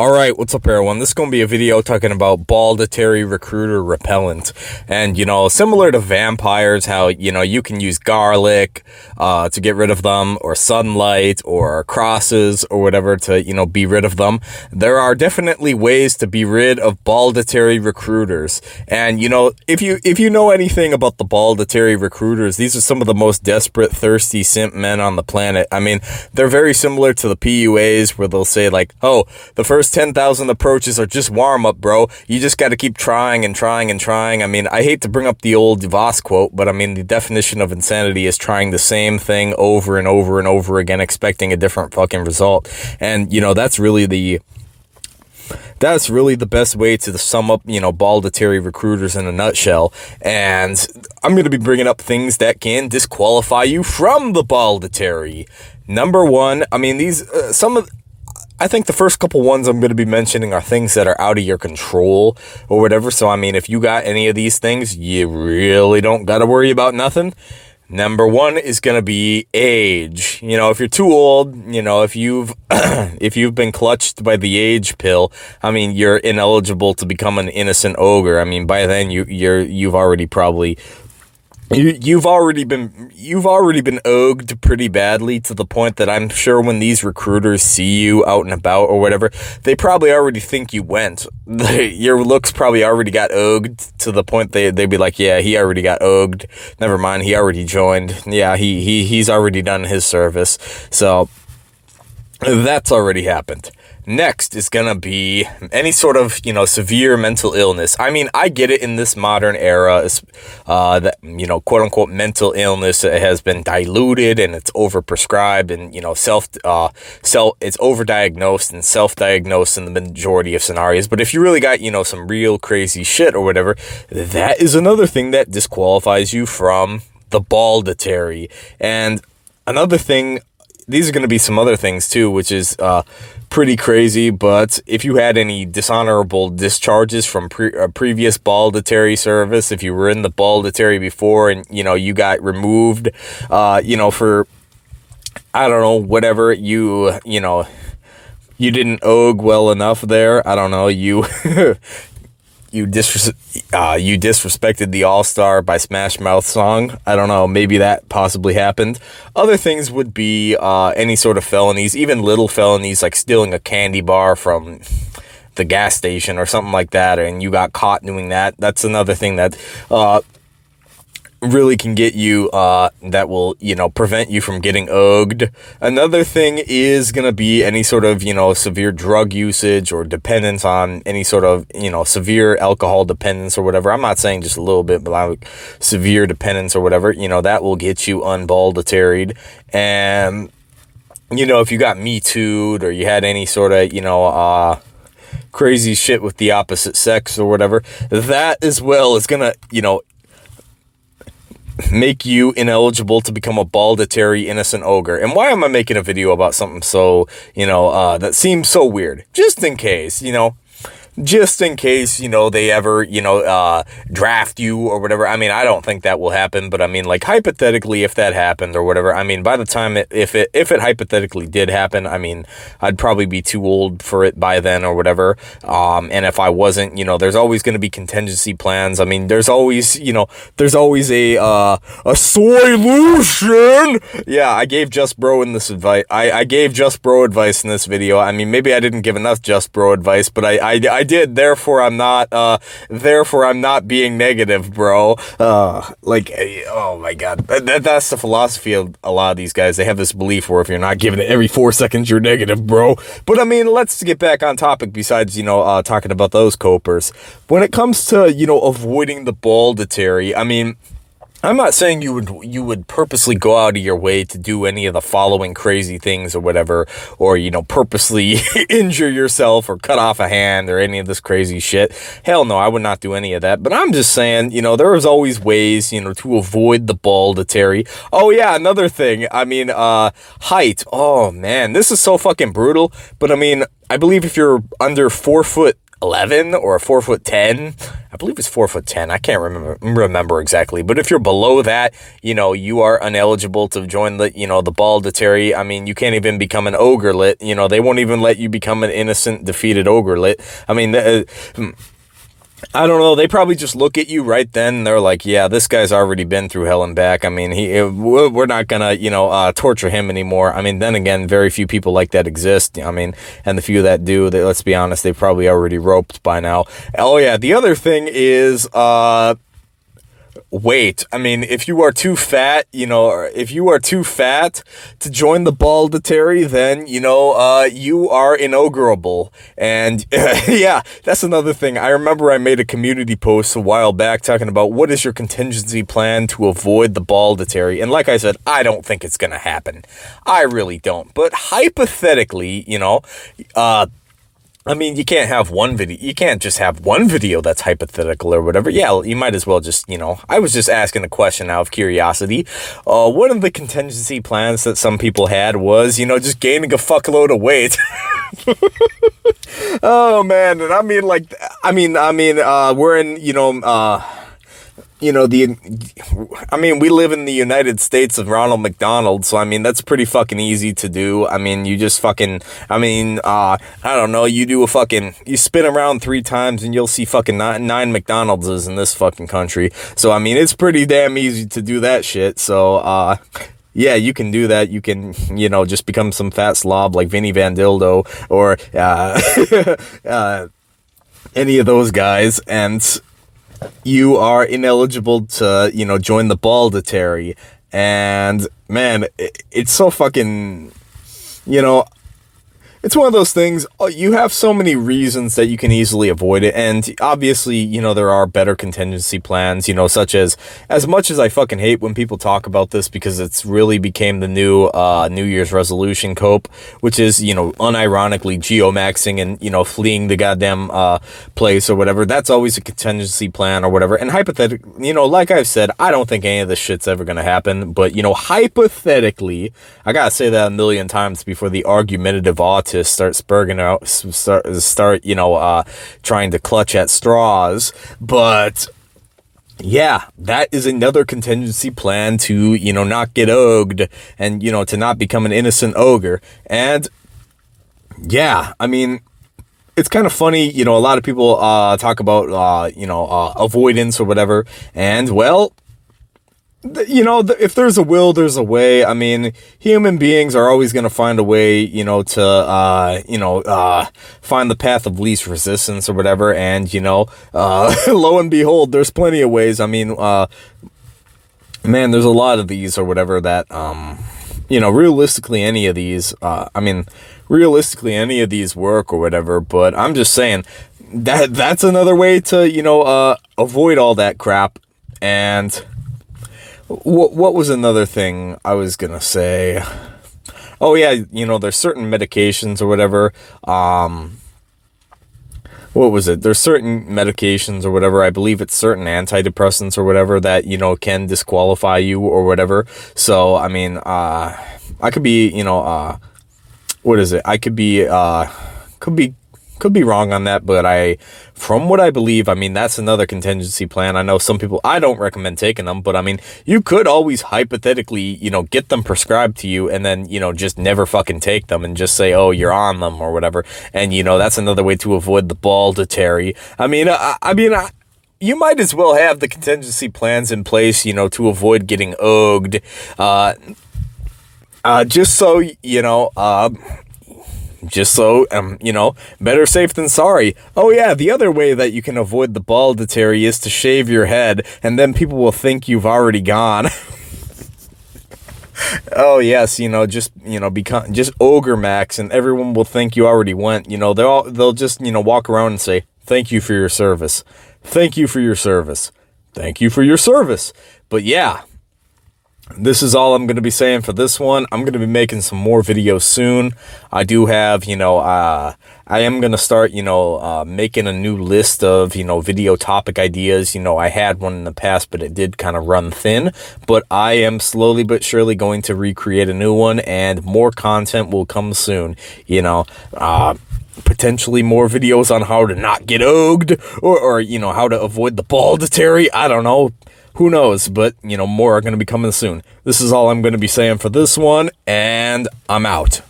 All right, what's up, everyone? This is going to be a video talking about Balditary Recruiter Repellent. And, you know, similar to vampires, how, you know, you can use garlic uh, to get rid of them, or sunlight, or crosses, or whatever to, you know, be rid of them. There are definitely ways to be rid of Balditary Recruiters. And, you know, if you, if you know anything about the Balditary Recruiters, these are some of the most desperate, thirsty simp men on the planet. I mean, they're very similar to the PUAs where they'll say, like, oh, the first 10,000 approaches are just warm up, bro. You just got to keep trying and trying and trying. I mean, I hate to bring up the old Voss quote, but I mean, the definition of insanity is trying the same thing over and over and over again, expecting a different fucking result. And, you know, that's really the that's really the best way to sum up, you know, balditary recruiters in a nutshell. And I'm going to be bringing up things that can disqualify you from the balditary. Number one, I mean, these, uh, some of, I think the first couple ones I'm going to be mentioning are things that are out of your control or whatever. So, I mean, if you got any of these things, you really don't got to worry about nothing. Number one is going to be age. You know, if you're too old, you know, if you've, if you've been clutched by the age pill, I mean, you're ineligible to become an innocent ogre. I mean, by then you, you're, you've already probably you, you've already been you've already been ogged pretty badly to the point that I'm sure when these recruiters see you out and about or whatever, they probably already think you went. Your looks probably already got ogged to the point they they'd be like, yeah, he already got ogged. Never mind, he already joined. Yeah, he he he's already done his service. So that's already happened. Next is going to be any sort of, you know, severe mental illness. I mean, I get it in this modern era, uh, that, you know, quote unquote mental illness has been diluted and it's overprescribed and, you know, self, uh, self, it's overdiagnosed and self-diagnosed in the majority of scenarios. But if you really got, you know, some real crazy shit or whatever, that is another thing that disqualifies you from the balditary. And another thing these are going to be some other things too, which is uh, pretty crazy. But if you had any dishonorable discharges from pre a previous balditary service, if you were in the balditary before and, you know, you got removed, uh, you know, for, I don't know, whatever you, you know, you didn't og well enough there. I don't know. You you dis uh, you disrespected the All Star by Smash Mouth song. I don't know, maybe that possibly happened. Other things would be uh, any sort of felonies, even little felonies like stealing a candy bar from the gas station or something like that, and you got caught doing that. That's another thing that uh, really can get you, uh, that will, you know, prevent you from getting ogged. Another thing is going to be any sort of, you know, severe drug usage or dependence on any sort of, you know, severe alcohol dependence or whatever. I'm not saying just a little bit, but like severe dependence or whatever, you know, that will get you unbalditaried. And, you know, if you got me too'd or you had any sort of, you know, uh, crazy shit with the opposite sex or whatever, that as well is going to, you know, make you ineligible to become a balditary innocent ogre. And why am I making a video about something so, you know, uh, that seems so weird? Just in case, you know, just in case, you know, they ever, you know, uh, draft you or whatever. I mean, I don't think that will happen, but I mean, like, hypothetically, if that happened or whatever, I mean, by the time it, if it, if it hypothetically did happen, I mean, I'd probably be too old for it by then or whatever. Um, and if I wasn't, you know, there's always going to be contingency plans. I mean, there's always, you know, there's always a, uh, a solution. Yeah, I gave Just Bro in this advice. I, I gave Just Bro advice in this video. I mean, maybe I didn't give enough Just Bro advice, but I, I, I did. Therefore, I'm not, uh, therefore I'm not being negative, bro. Uh, like, oh my God. That, that's the philosophy of a lot of these guys. They have this belief where if you're not giving it every four seconds, you're negative, bro. But I mean, let's get back on topic besides, you know, uh, talking about those copers. When it comes to, you know, avoiding the balditary, I mean, I'm not saying you would you would purposely go out of your way to do any of the following crazy things or whatever, or you know purposely injure yourself or cut off a hand or any of this crazy shit. Hell no, I would not do any of that. But I'm just saying, you know, there is always ways, you know, to avoid the balditary. Oh yeah, another thing. I mean, uh, height. Oh man, this is so fucking brutal. But I mean, I believe if you're under four foot 11 or four foot 10. I believe it's four foot 10. I can't remember remember exactly. But if you're below that, you know, you are ineligible to join the, you know, the Balditary. I mean, you can't even become an ogrelet. You know, they won't even let you become an innocent defeated ogrelet. I mean, uh, I don't know. They probably just look at you right then. they're like, yeah, this guy's already been through hell and back. I mean, he, we're not going to, you know, uh, torture him anymore. I mean, then again, very few people like that exist. I mean, and the few that do, they, let's be honest, they probably already roped by now. Oh yeah. The other thing is, uh, weight. I mean, if you are too fat, you know, if you are too fat to join the Balditary, then, you know, uh, you are inaugurable. And yeah, that's another thing. I remember I made a community post a while back talking about what is your contingency plan to avoid the Balditary. And like I said, I don't think it's going to happen. I really don't. But hypothetically, you know, uh, I mean, you can't have one video. You can't just have one video that's hypothetical or whatever. Yeah, you might as well just, you know, I was just asking a question out of curiosity. Uh, one of the contingency plans that some people had was, you know, just gaining a fuckload of weight. oh man. And I mean, like, I mean, I mean, uh, we're in, you know, uh, you know, the, I mean, we live in the United States of Ronald McDonald, so I mean, that's pretty fucking easy to do. I mean, you just fucking, I mean, uh, I don't know, you do a fucking, you spin around three times and you'll see fucking nine, nine McDonald's in this fucking country. So, I mean, it's pretty damn easy to do that shit. So, uh, yeah, you can do that. You can, you know, just become some fat slob like Vinny Van Dildo or, uh, uh, any of those guys and you are ineligible to, you know, join the Balditary. And man, it, it's so fucking, you know, it's one of those things, uh, you have so many reasons that you can easily avoid it. And obviously, you know, there are better contingency plans, you know, such as, as much as I fucking hate when people talk about this because it's really became the new, uh, New Year's resolution cope, which is, you know, unironically geomaxing and, you know, fleeing the goddamn, uh, place or whatever. That's always a contingency plan or whatever. And hypothetically, you know, like I've said, I don't think any of this shit's ever to happen. But, you know, hypothetically, I gotta say that a million times before the argumentative autism to start spurging out, start, start, you know, uh, trying to clutch at straws. But yeah, that is another contingency plan to, you know, not get ogged and, you know, to not become an innocent ogre. And yeah, I mean, it's kind of funny, you know, a lot of people, uh, talk about, uh, you know, uh, avoidance or whatever. And well, you know, if there's a will, there's a way. I mean, human beings are always going to find a way, you know, to, uh, you know, uh, find the path of least resistance or whatever. And, you know, uh, lo and behold, there's plenty of ways. I mean, uh, man, there's a lot of these or whatever that, um, you know, realistically, any of these, uh, I mean, realistically, any of these work or whatever. But I'm just saying that that's another way to, you know, uh, avoid all that crap. And, what, what was another thing I was going to say? Oh, yeah, you know, there's certain medications or whatever. Um, what was it? There's certain medications or whatever. I believe it's certain antidepressants or whatever that, you know, can disqualify you or whatever. So, I mean, uh, I could be, you know, uh, what is it? I could be, uh, could be could be wrong on that, but I, from what I believe, I mean, that's another contingency plan. I know some people, I don't recommend taking them, but I mean, you could always hypothetically, you know, get them prescribed to you and then, you know, just never fucking take them and just say, oh, you're on them or whatever. And, you know, that's another way to avoid the balditary. I mean, I, I mean, I, you might as well have the contingency plans in place, you know, to avoid getting ogged. Uh, uh, just so, you know, uh, just so, um, you know, better safe than sorry. Oh yeah, the other way that you can avoid the balditary is to shave your head, and then people will think you've already gone. oh yes, you know, just you know, become just ogre max, and everyone will think you already went. You know, they'll they'll just you know walk around and say thank you for your service, thank you for your service, thank you for your service. But yeah, this is all I'm going to be saying for this one. I'm going to be making some more videos soon. I do have, you know, uh, I am going to start, you know, uh, making a new list of, you know, video topic ideas. You know, I had one in the past, but it did kind of run thin. But I am slowly but surely going to recreate a new one and more content will come soon. You know, uh, potentially more videos on how to not get ogged or, or you know, how to avoid the balditary. I don't know. Who knows? But, you know, more are going to be coming soon. This is all I'm going to be saying for this one, and I'm out.